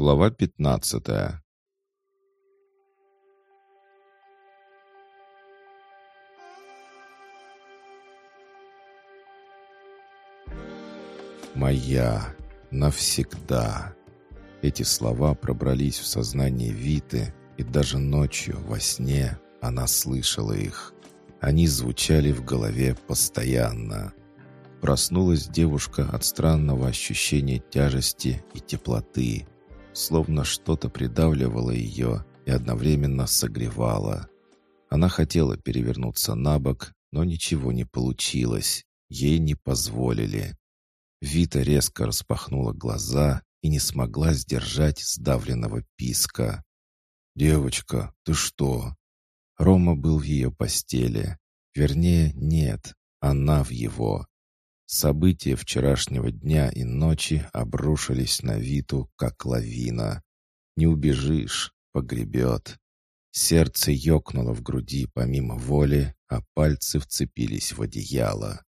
Глава пятнадцатая. «Моя. Навсегда». Эти слова пробрались в сознание Виты, и даже ночью, во сне, она слышала их. Они звучали в голове постоянно. Проснулась девушка от странного ощущения тяжести и теплоты, словно что-то придавливало ее и одновременно согревало. Она хотела перевернуться на бок, но ничего не получилось, ей не позволили. Вита резко распахнула глаза и не смогла сдержать сдавленного писка. «Девочка, ты что?» Рома был в ее постели. Вернее, нет, она в его. События вчерашнего дня и ночи обрушились на Виту, как лавина. Не убежишь, погребет. Сердце ёкнуло в груди помимо воли, а пальцы вцепились в одеяло.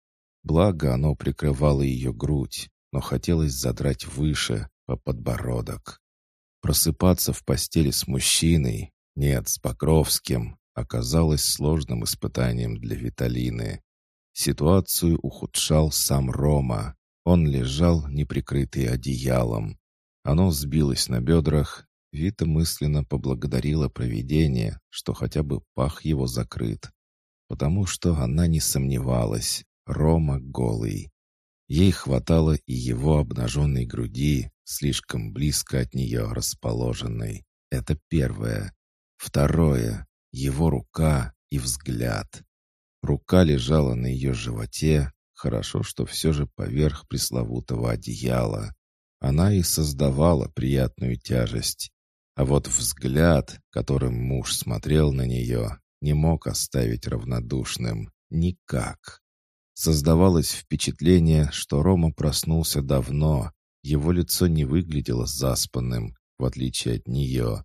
Благо оно прикрывало ее грудь, но хотелось задрать выше, по подбородок. Просыпаться в постели с мужчиной, нет, с Покровским, оказалось сложным испытанием для Виталины. Ситуацию ухудшал сам Рома. Он лежал, неприкрытый одеялом. Оно сбилось на бедрах. Вита мысленно поблагодарила провидение, что хотя бы пах его закрыт. Потому что она не сомневалась. Рома голый. Ей хватало и его обнаженной груди, слишком близко от нее расположенной. Это первое. Второе. Его рука и взгляд. Рука лежала на ее животе, хорошо, что все же поверх пресловутого одеяла. Она и создавала приятную тяжесть. А вот взгляд, которым муж смотрел на нее, не мог оставить равнодушным. Никак. Создавалось впечатление, что Рома проснулся давно. Его лицо не выглядело заспанным, в отличие от нее.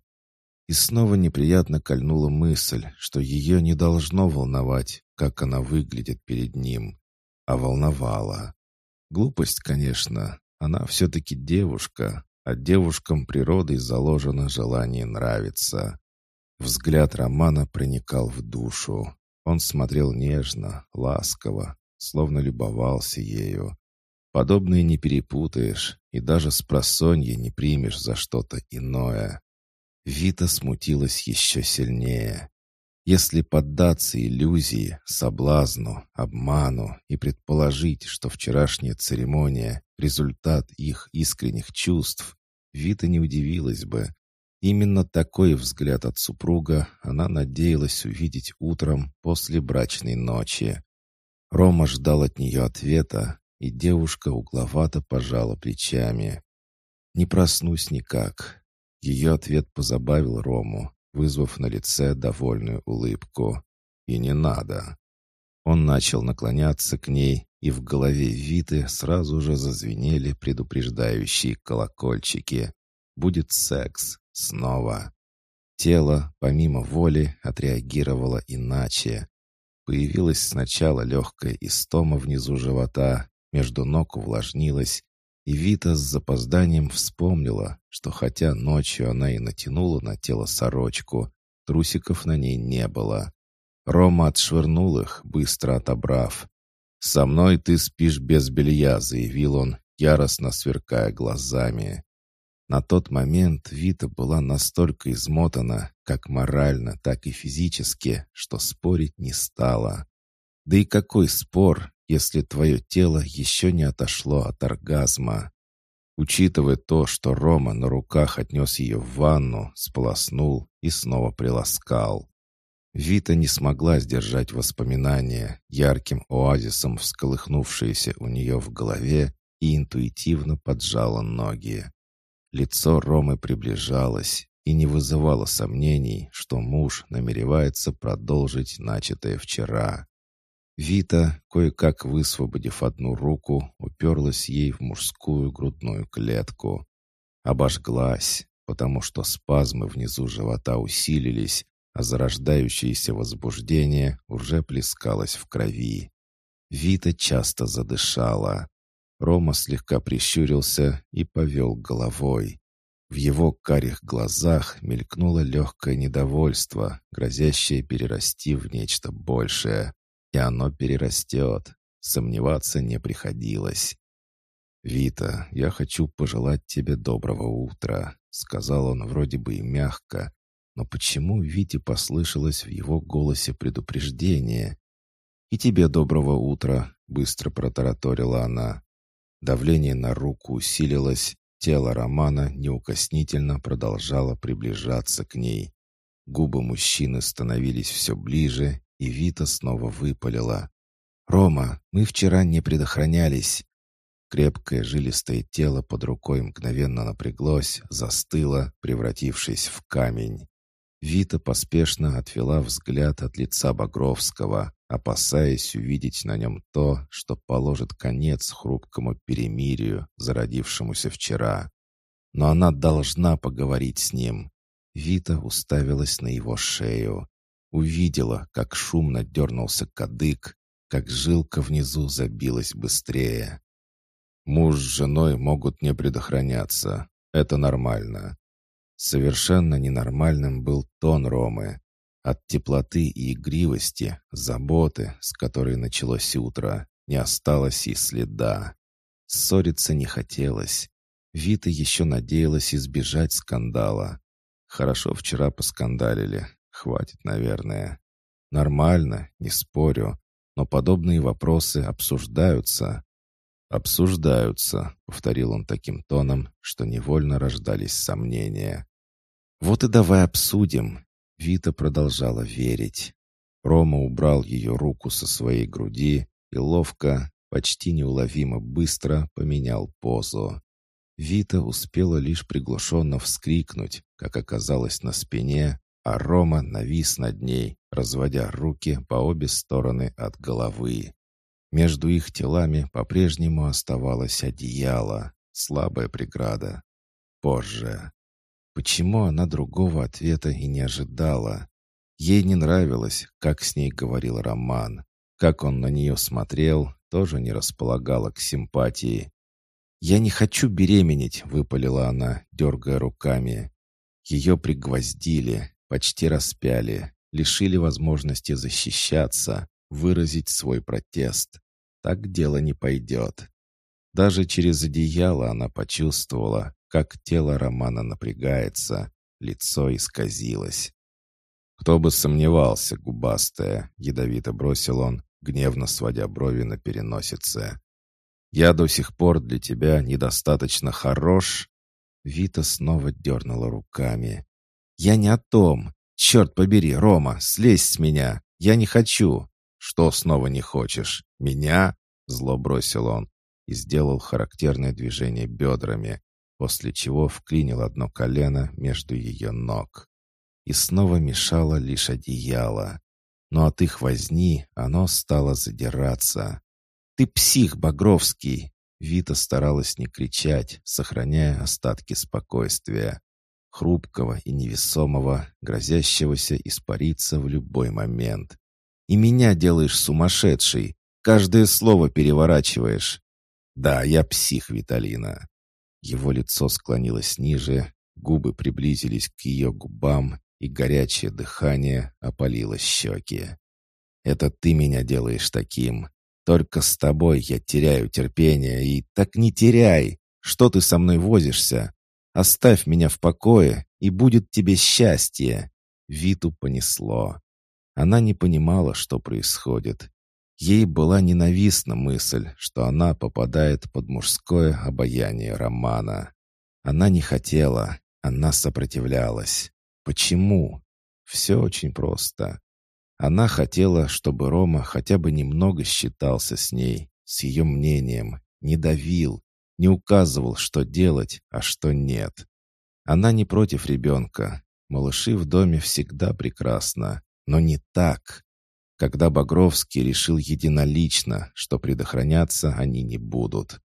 И снова неприятно кольнула мысль, что ее не должно волновать, как она выглядит перед ним, а волновала. Глупость, конечно, она все-таки девушка, а девушкам природой заложено желание нравиться. Взгляд Романа проникал в душу. Он смотрел нежно, ласково, словно любовался ею. Подобное не перепутаешь, и даже с просонья не примешь за что-то иное. Вита смутилась еще сильнее. Если поддаться иллюзии, соблазну, обману и предположить, что вчерашняя церемония — результат их искренних чувств, Вита не удивилась бы. Именно такой взгляд от супруга она надеялась увидеть утром после брачной ночи. Рома ждал от нее ответа, и девушка угловато пожала плечами. «Не проснусь никак. Ее ответ позабавил Рому, вызвав на лице довольную улыбку. «И не надо». Он начал наклоняться к ней, и в голове Виты сразу же зазвенели предупреждающие колокольчики. «Будет секс. Снова». Тело, помимо воли, отреагировало иначе. Появилась сначала легкая истома внизу живота, между ног увлажнилась, и Вита с запозданием вспомнила, что хотя ночью она и натянула на тело сорочку, трусиков на ней не было. Рома отшвырнул их, быстро отобрав. «Со мной ты спишь без белья», — заявил он, яростно сверкая глазами. На тот момент Вита была настолько измотана, как морально, так и физически, что спорить не стала. Да и какой спор, если твое тело еще не отошло от оргазма. Учитывая то, что Рома на руках отнес ее в ванну, сполоснул и снова приласкал. Вита не смогла сдержать воспоминания, ярким оазисом всколыхнувшиеся у нее в голове и интуитивно поджала ноги. Лицо Ромы приближалось и не вызывало сомнений, что муж намеревается продолжить начатое вчера. Вита, кое-как высвободив одну руку, уперлась ей в мужскую грудную клетку. Обожглась, потому что спазмы внизу живота усилились, а зарождающееся возбуждение уже плескалось в крови. Вита часто задышала. Рома слегка прищурился и повел головой. В его карих глазах мелькнуло легкое недовольство, грозящее перерасти в нечто большее. И оно перерастет. Сомневаться не приходилось. «Вита, я хочу пожелать тебе доброго утра», — сказал он вроде бы и мягко. Но почему Вите послышалось в его голосе предупреждение? «И тебе доброго утра», — быстро протараторила она. Давление на руку усилилось, тело Романа неукоснительно продолжало приближаться к ней. Губы мужчины становились все ближе, и Вита снова выпалила. «Рома, мы вчера не предохранялись». Крепкое жилистое тело под рукой мгновенно напряглось, застыло, превратившись в камень. Вита поспешно отвела взгляд от лица Багровского, опасаясь увидеть на нем то, что положит конец хрупкому перемирию, зародившемуся вчера. Но она должна поговорить с ним. Вита уставилась на его шею. Увидела, как шумно дернулся кадык, как жилка внизу забилась быстрее. Муж с женой могут не предохраняться. Это нормально. Совершенно ненормальным был тон Ромы. От теплоты и игривости, заботы, с которой началось утро, не осталось и следа. Ссориться не хотелось. Вита еще надеялась избежать скандала. Хорошо вчера поскандалили, Хватит, наверное. Нормально, не спорю. Но подобные вопросы обсуждаются. «Обсуждаются», — повторил он таким тоном, что невольно рождались сомнения. «Вот и давай обсудим». Вита продолжала верить. Рома убрал ее руку со своей груди и ловко, почти неуловимо быстро поменял позу. Вита успела лишь приглушенно вскрикнуть, как оказалось на спине, а Рома навис над ней, разводя руки по обе стороны от головы. Между их телами по-прежнему оставалось одеяло, слабая преграда. Позже. Почему она другого ответа и не ожидала? Ей не нравилось, как с ней говорил Роман. Как он на нее смотрел, тоже не располагало к симпатии. «Я не хочу беременеть», — выпалила она, дергая руками. Ее пригвоздили, Почти распяли, лишили возможности защищаться, выразить свой протест. Так дело не пойдет. Даже через одеяло она почувствовала, как тело Романа напрягается, лицо исказилось. «Кто бы сомневался, губастая!» — ядовито бросил он, гневно сводя брови на переносице. «Я до сих пор для тебя недостаточно хорош?» Вита снова дернула руками. «Я не о том. Черт побери, Рома, слезь с меня. Я не хочу». «Что снова не хочешь? Меня?» Зло бросил он и сделал характерное движение бедрами, после чего вклинил одно колено между ее ног. И снова мешало лишь одеяло. Но от их возни оно стало задираться. «Ты псих, Багровский!» Вита старалась не кричать, сохраняя остатки спокойствия хрупкого и невесомого, грозящегося испариться в любой момент. И меня делаешь сумасшедший, каждое слово переворачиваешь. Да, я псих, Виталина. Его лицо склонилось ниже, губы приблизились к ее губам, и горячее дыхание опалило щеки. «Это ты меня делаешь таким. Только с тобой я теряю терпение, и так не теряй. Что ты со мной возишься? Оставь меня в покое, и будет тебе счастье!» Виту понесло. Она не понимала, что происходит. Ей была ненавистна мысль, что она попадает под мужское обаяние Романа. Она не хотела, она сопротивлялась. Почему? Все очень просто. Она хотела, чтобы Рома хотя бы немного считался с ней, с ее мнением, не давил, не указывал, что делать, а что нет. Она не против ребенка. Малыши в доме всегда прекрасно. Но не так. Когда Багровский решил единолично, что предохраняться они не будут.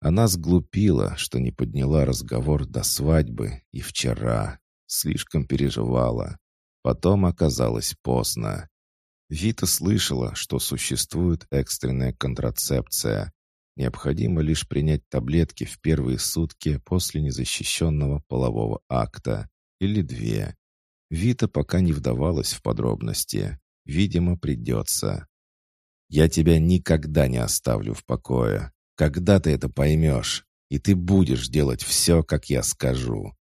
Она сглупила, что не подняла разговор до свадьбы и вчера. Слишком переживала. Потом оказалось поздно. Вита слышала, что существует экстренная контрацепция, Необходимо лишь принять таблетки в первые сутки после незащищенного полового акта. Или две. Вита пока не вдавалась в подробности. Видимо, придется. «Я тебя никогда не оставлю в покое. Когда ты это поймешь? И ты будешь делать все, как я скажу».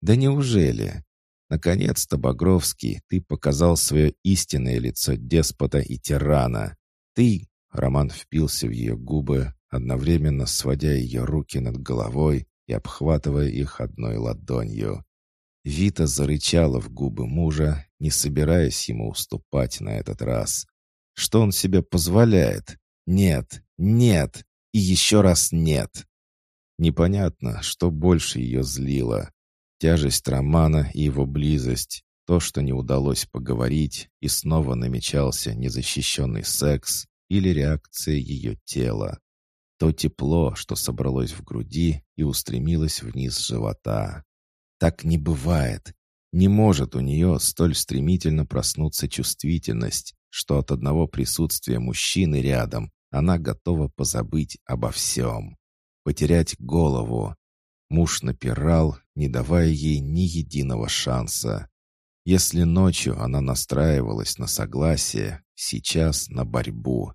«Да неужели?» Наконец-то, Багровский, ты показал свое истинное лицо деспота и тирана. Ты, Роман впился в ее губы, одновременно сводя ее руки над головой и обхватывая их одной ладонью. Вита зарычала в губы мужа, не собираясь ему уступать на этот раз. Что он себе позволяет? Нет, нет и еще раз нет. Непонятно, что больше ее злило. Тяжесть романа и его близость, то, что не удалось поговорить, и снова намечался незащищенный секс или реакция ее тела. То тепло, что собралось в груди и устремилось вниз живота. Так не бывает. Не может у нее столь стремительно проснуться чувствительность, что от одного присутствия мужчины рядом она готова позабыть обо всем. Потерять голову. Муж напирал, не давая ей ни единого шанса. Если ночью она настраивалась на согласие, сейчас на борьбу.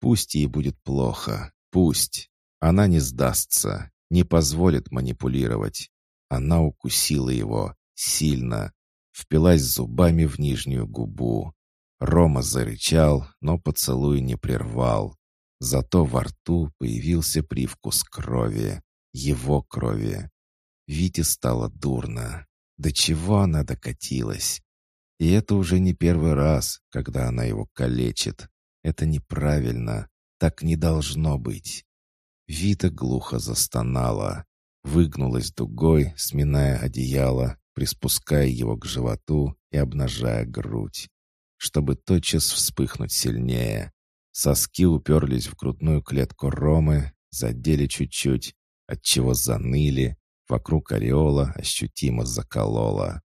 Пусть ей будет плохо, пусть. Она не сдастся, не позволит манипулировать. Она укусила его, сильно, впилась зубами в нижнюю губу. Рома зарычал, но поцелуй не прервал. Зато во рту появился привкус крови его крови. Вите стало дурно. До чего она докатилась? И это уже не первый раз, когда она его калечит. Это неправильно. Так не должно быть. Вита глухо застонала. Выгнулась дугой, сминая одеяло, приспуская его к животу и обнажая грудь. Чтобы тотчас вспыхнуть сильнее. Соски уперлись в грудную клетку Ромы, задели чуть-чуть, отчего заныли, вокруг ореола ощутимо закололо.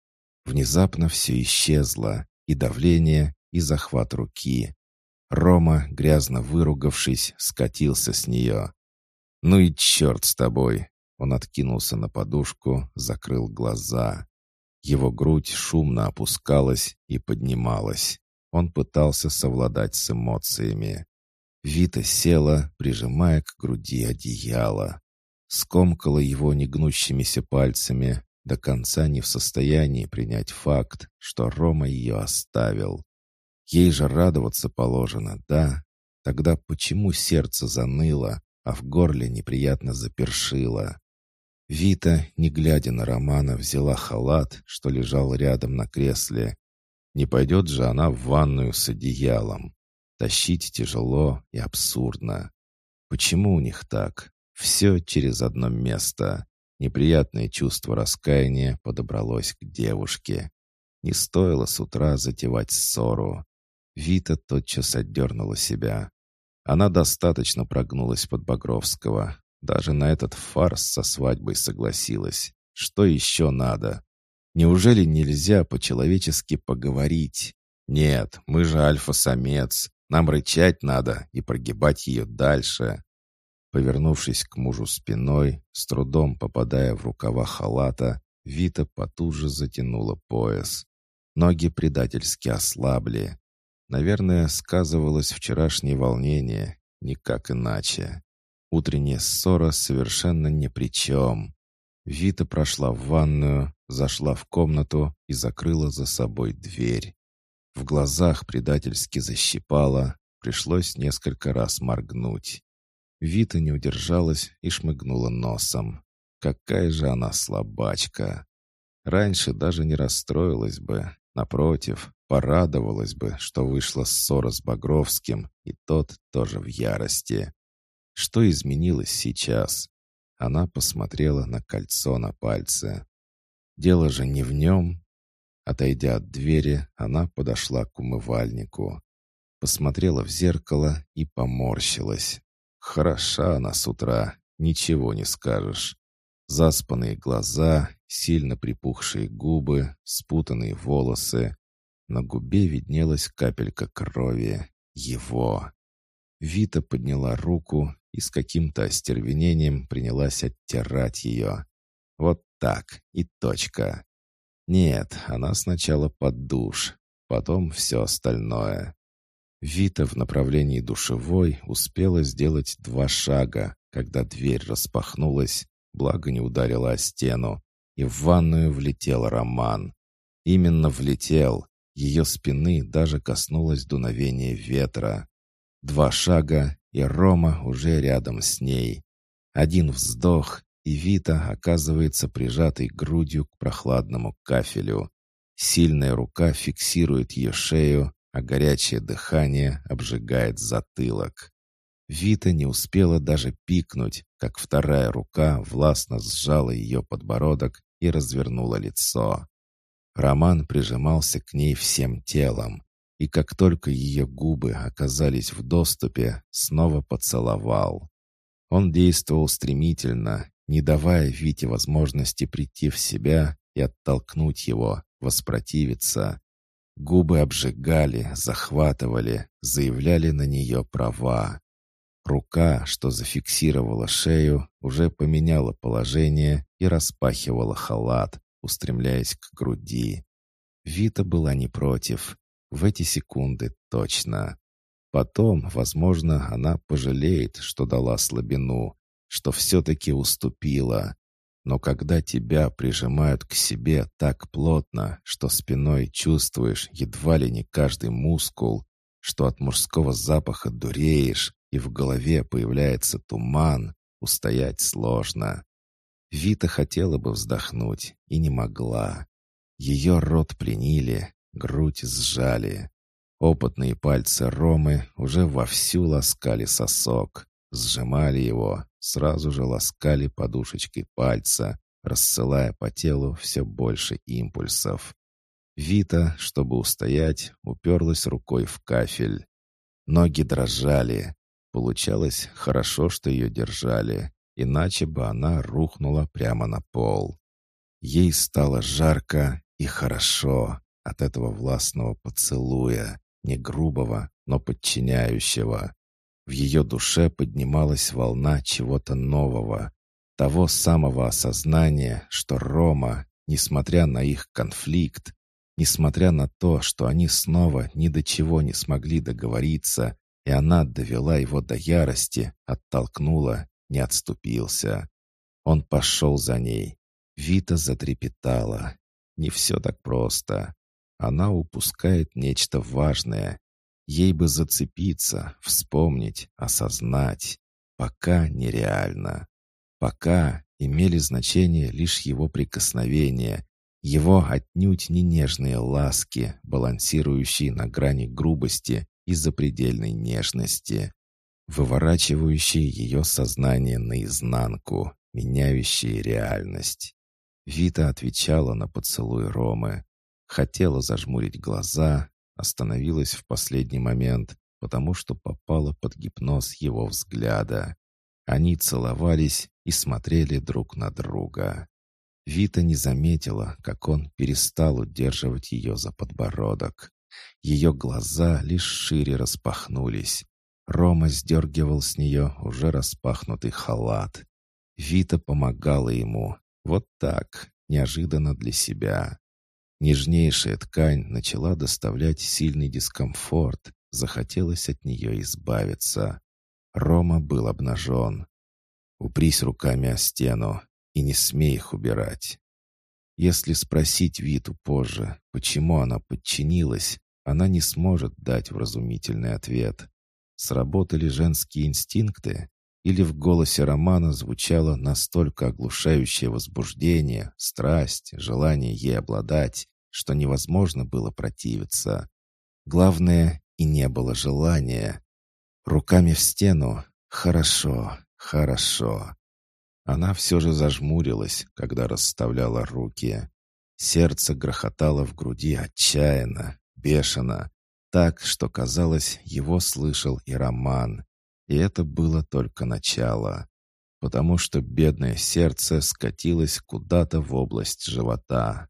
Внезапно все исчезло, и давление, и захват руки. Рома, грязно выругавшись, скатился с нее. «Ну и черт с тобой!» Он откинулся на подушку, закрыл глаза. Его грудь шумно опускалась и поднималась. Он пытался совладать с эмоциями. Вита села, прижимая к груди одеяло скомкала его негнущимися пальцами, до конца не в состоянии принять факт, что Рома ее оставил. Ей же радоваться положено, да? Тогда почему сердце заныло, а в горле неприятно запершило? Вита, не глядя на Романа, взяла халат, что лежал рядом на кресле. Не пойдет же она в ванную с одеялом. Тащить тяжело и абсурдно. Почему у них так? Все через одно место. Неприятное чувство раскаяния подобралось к девушке. Не стоило с утра затевать ссору. Вита тотчас отдернула себя. Она достаточно прогнулась под Багровского. Даже на этот фарс со свадьбой согласилась. Что еще надо? Неужели нельзя по-человечески поговорить? Нет, мы же альфа-самец. Нам рычать надо и прогибать ее дальше. Повернувшись к мужу спиной, с трудом попадая в рукава халата, Вита потуже затянула пояс. Ноги предательски ослабли. Наверное, сказывалось вчерашнее волнение, никак иначе. Утренняя ссора совершенно ни при чем. Вита прошла в ванную, зашла в комнату и закрыла за собой дверь. В глазах предательски защипала, пришлось несколько раз моргнуть. Вита не удержалась и шмыгнула носом. Какая же она слабачка! Раньше даже не расстроилась бы. Напротив, порадовалась бы, что вышла ссора с Багровским, и тот тоже в ярости. Что изменилось сейчас? Она посмотрела на кольцо на пальце. Дело же не в нем. Отойдя от двери, она подошла к умывальнику. Посмотрела в зеркало и поморщилась. Хороша она с утра, ничего не скажешь. Заспанные глаза, сильно припухшие губы, спутанные волосы. На губе виднелась капелька крови. Его. Вита подняла руку и с каким-то остервенением принялась оттирать ее. Вот так, и точка. Нет, она сначала под душ, потом все остальное. Вита в направлении душевой успела сделать два шага, когда дверь распахнулась, благо не ударила о стену, и в ванную влетел Роман. Именно влетел. Ее спины даже коснулось дуновения ветра. Два шага, и Рома уже рядом с ней. Один вздох, и Вита оказывается прижатой грудью к прохладному кафелю. Сильная рука фиксирует ее шею, а горячее дыхание обжигает затылок. Вита не успела даже пикнуть, как вторая рука властно сжала ее подбородок и развернула лицо. Роман прижимался к ней всем телом, и как только ее губы оказались в доступе, снова поцеловал. Он действовал стремительно, не давая Вите возможности прийти в себя и оттолкнуть его, воспротивиться. Губы обжигали, захватывали, заявляли на нее права. Рука, что зафиксировала шею, уже поменяла положение и распахивала халат, устремляясь к груди. Вита была не против. В эти секунды точно. Потом, возможно, она пожалеет, что дала слабину, что все-таки уступила. Но когда тебя прижимают к себе так плотно, что спиной чувствуешь едва ли не каждый мускул, что от мужского запаха дуреешь, и в голове появляется туман, устоять сложно. Вита хотела бы вздохнуть и не могла. Ее рот пленили, грудь сжали. Опытные пальцы Ромы уже вовсю ласкали сосок, сжимали его, сразу же ласкали подушечкой пальца, рассылая по телу все больше импульсов. Вита, чтобы устоять, уперлась рукой в кафель. Ноги дрожали. Получалось хорошо, что ее держали иначе бы она рухнула прямо на пол. Ей стало жарко и хорошо от этого властного поцелуя, не грубого, но подчиняющего. В ее душе поднималась волна чего-то нового, того самого осознания, что Рома, несмотря на их конфликт, несмотря на то, что они снова ни до чего не смогли договориться, и она довела его до ярости, оттолкнула не отступился. Он пошел за ней. Вита затрепетала. Не все так просто. Она упускает нечто важное. Ей бы зацепиться, вспомнить, осознать. Пока нереально. Пока имели значение лишь его прикосновения, его отнюдь не нежные ласки, балансирующие на грани грубости и запредельной нежности выворачивающие ее сознание наизнанку, меняющие реальность. Вита отвечала на поцелуй Ромы. Хотела зажмурить глаза, остановилась в последний момент, потому что попала под гипноз его взгляда. Они целовались и смотрели друг на друга. Вита не заметила, как он перестал удерживать ее за подбородок. Ее глаза лишь шире распахнулись. Рома сдергивал с нее уже распахнутый халат. Вита помогала ему. Вот так, неожиданно для себя. Нежнейшая ткань начала доставлять сильный дискомфорт. Захотелось от нее избавиться. Рома был обнажен. «Упрись руками о стену и не смей их убирать». Если спросить Виту позже, почему она подчинилась, она не сможет дать вразумительный ответ. Сработали женские инстинкты? Или в голосе Романа звучало настолько оглушающее возбуждение, страсть, желание ей обладать, что невозможно было противиться? Главное, и не было желания. Руками в стену. Хорошо, хорошо. Она все же зажмурилась, когда расставляла руки. Сердце грохотало в груди отчаянно, бешено так, что, казалось, его слышал и Роман. И это было только начало. Потому что бедное сердце скатилось куда-то в область живота.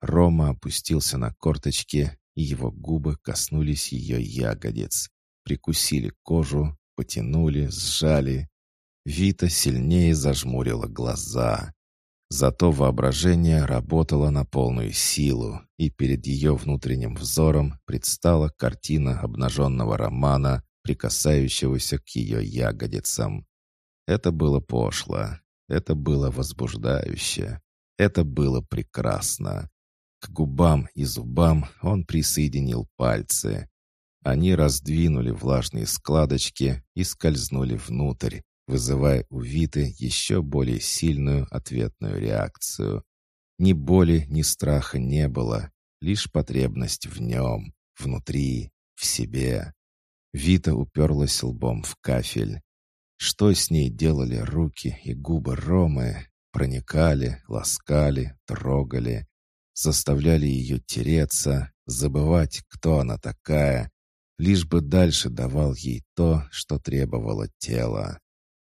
Рома опустился на корточки, и его губы коснулись ее ягодиц. Прикусили кожу, потянули, сжали, Вита сильнее зажмурила глаза. Зато воображение работало на полную силу, и перед ее внутренним взором предстала картина обнаженного романа, прикасающегося к ее ягодицам. Это было пошло, это было возбуждающе, это было прекрасно. К губам и зубам он присоединил пальцы. Они раздвинули влажные складочки и скользнули внутрь, вызывая у Виты еще более сильную ответную реакцию. Ни боли, ни страха не было, лишь потребность в нем, внутри, в себе. Вита уперлась лбом в кафель. Что с ней делали руки и губы Ромы? Проникали, ласкали, трогали заставляли ее тереться, забывать, кто она такая, лишь бы дальше давал ей то, что требовало тело.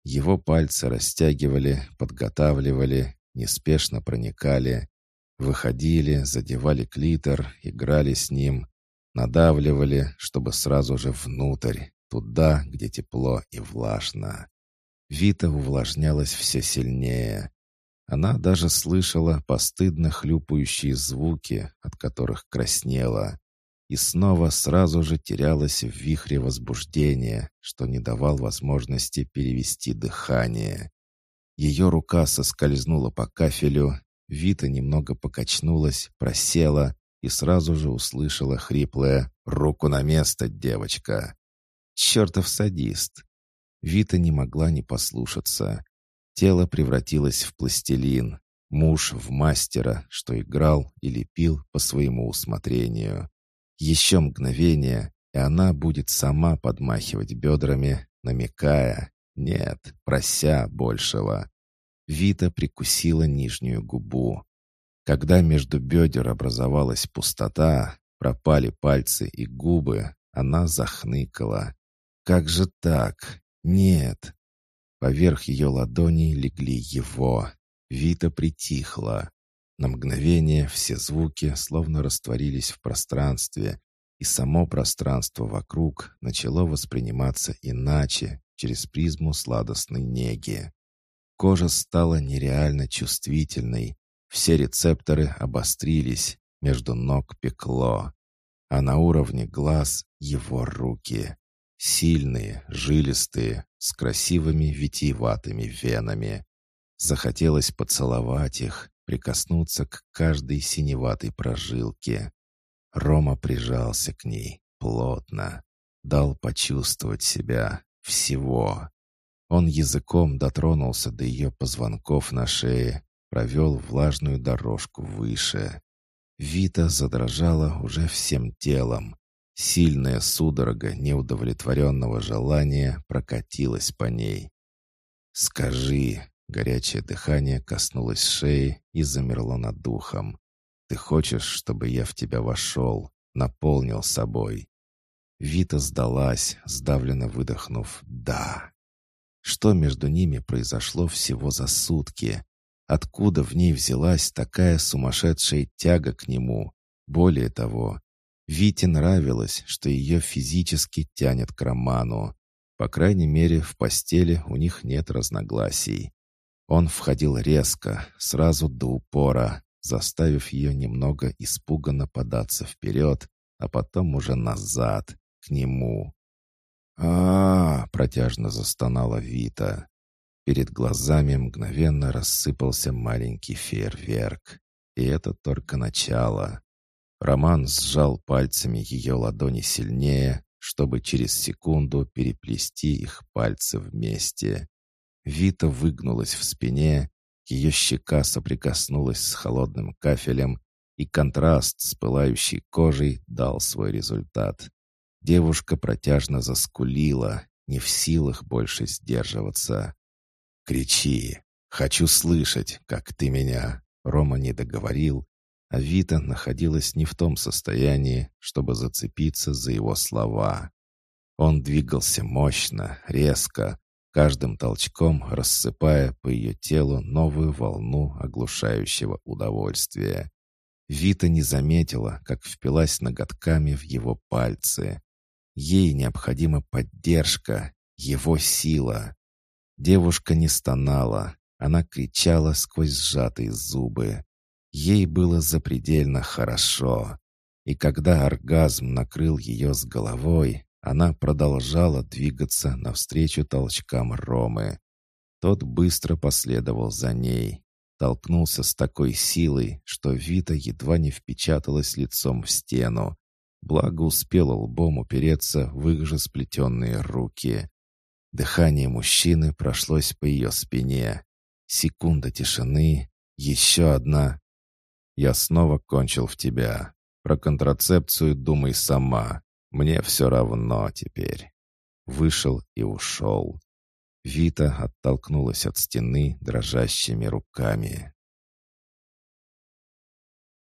Его пальцы растягивали, подготавливали, неспешно проникали, выходили, задевали клитор, играли с ним, надавливали, чтобы сразу же внутрь, туда, где тепло и влажно. Вита увлажнялась все сильнее. Она даже слышала постыдно хлюпающие звуки, от которых краснела, и снова сразу же терялась в вихре возбуждения, что не давал возможности перевести дыхание. Ее рука соскользнула по кафелю, Вита немного покачнулась, просела и сразу же услышала хриплое «Руку на место, девочка!» «Чертов садист!» Вита не могла не послушаться. Тело превратилось в пластилин, муж в мастера, что играл и лепил по своему усмотрению. Еще мгновение, и она будет сама подмахивать бедрами, намекая, нет, прося большего. Вита прикусила нижнюю губу. Когда между бедер образовалась пустота, пропали пальцы и губы, она захныкала. «Как же так? Нет, Поверх ее ладоней легли его. Вита притихла. На мгновение все звуки словно растворились в пространстве, и само пространство вокруг начало восприниматься иначе, через призму сладостной неги. Кожа стала нереально чувствительной, все рецепторы обострились, между ног пекло, а на уровне глаз его руки. Сильные, жилистые, с красивыми витиеватыми венами. Захотелось поцеловать их, прикоснуться к каждой синеватой прожилке. Рома прижался к ней плотно, дал почувствовать себя, всего. Он языком дотронулся до ее позвонков на шее, провел влажную дорожку выше. Вита задрожала уже всем телом, Сильная судорога неудовлетворенного желания прокатилась по ней. «Скажи!» — горячее дыхание коснулось шеи и замерло над духом. «Ты хочешь, чтобы я в тебя вошел, наполнил собой?» Вита сдалась, сдавленно выдохнув «да». Что между ними произошло всего за сутки? Откуда в ней взялась такая сумасшедшая тяга к нему? Более того, Вите нравилось, что ее физически тянет к роману. По крайней мере, в постели у них нет разногласий. Он входил резко, сразу до упора, заставив ее немного испуганно податься вперед, а потом уже назад, к нему. а, -а, -а протяжно застонала Вита. Перед глазами мгновенно рассыпался маленький фейерверк. И это только начало. Роман сжал пальцами ее ладони сильнее, чтобы через секунду переплести их пальцы вместе. Вита выгнулась в спине, ее щека соприкоснулась с холодным кафелем, и контраст с пылающей кожей дал свой результат. Девушка протяжно заскулила, не в силах больше сдерживаться. «Кричи! Хочу слышать, как ты меня!» Рома не договорил, а Вита находилась не в том состоянии, чтобы зацепиться за его слова. Он двигался мощно, резко, каждым толчком рассыпая по ее телу новую волну оглушающего удовольствия. Вита не заметила, как впилась ноготками в его пальцы. Ей необходима поддержка, его сила. Девушка не стонала, она кричала сквозь сжатые зубы. Ей было запредельно хорошо. И когда оргазм накрыл ее с головой, она продолжала двигаться навстречу толчкам Ромы. Тот быстро последовал за ней. Толкнулся с такой силой, что Вита едва не впечаталась лицом в стену. Благо успела лбом упереться в их же сплетенные руки. Дыхание мужчины прошлось по ее спине. Секунда тишины, еще одна. «Я снова кончил в тебя. Про контрацепцию думай сама. Мне все равно теперь». Вышел и ушел. Вита оттолкнулась от стены дрожащими руками.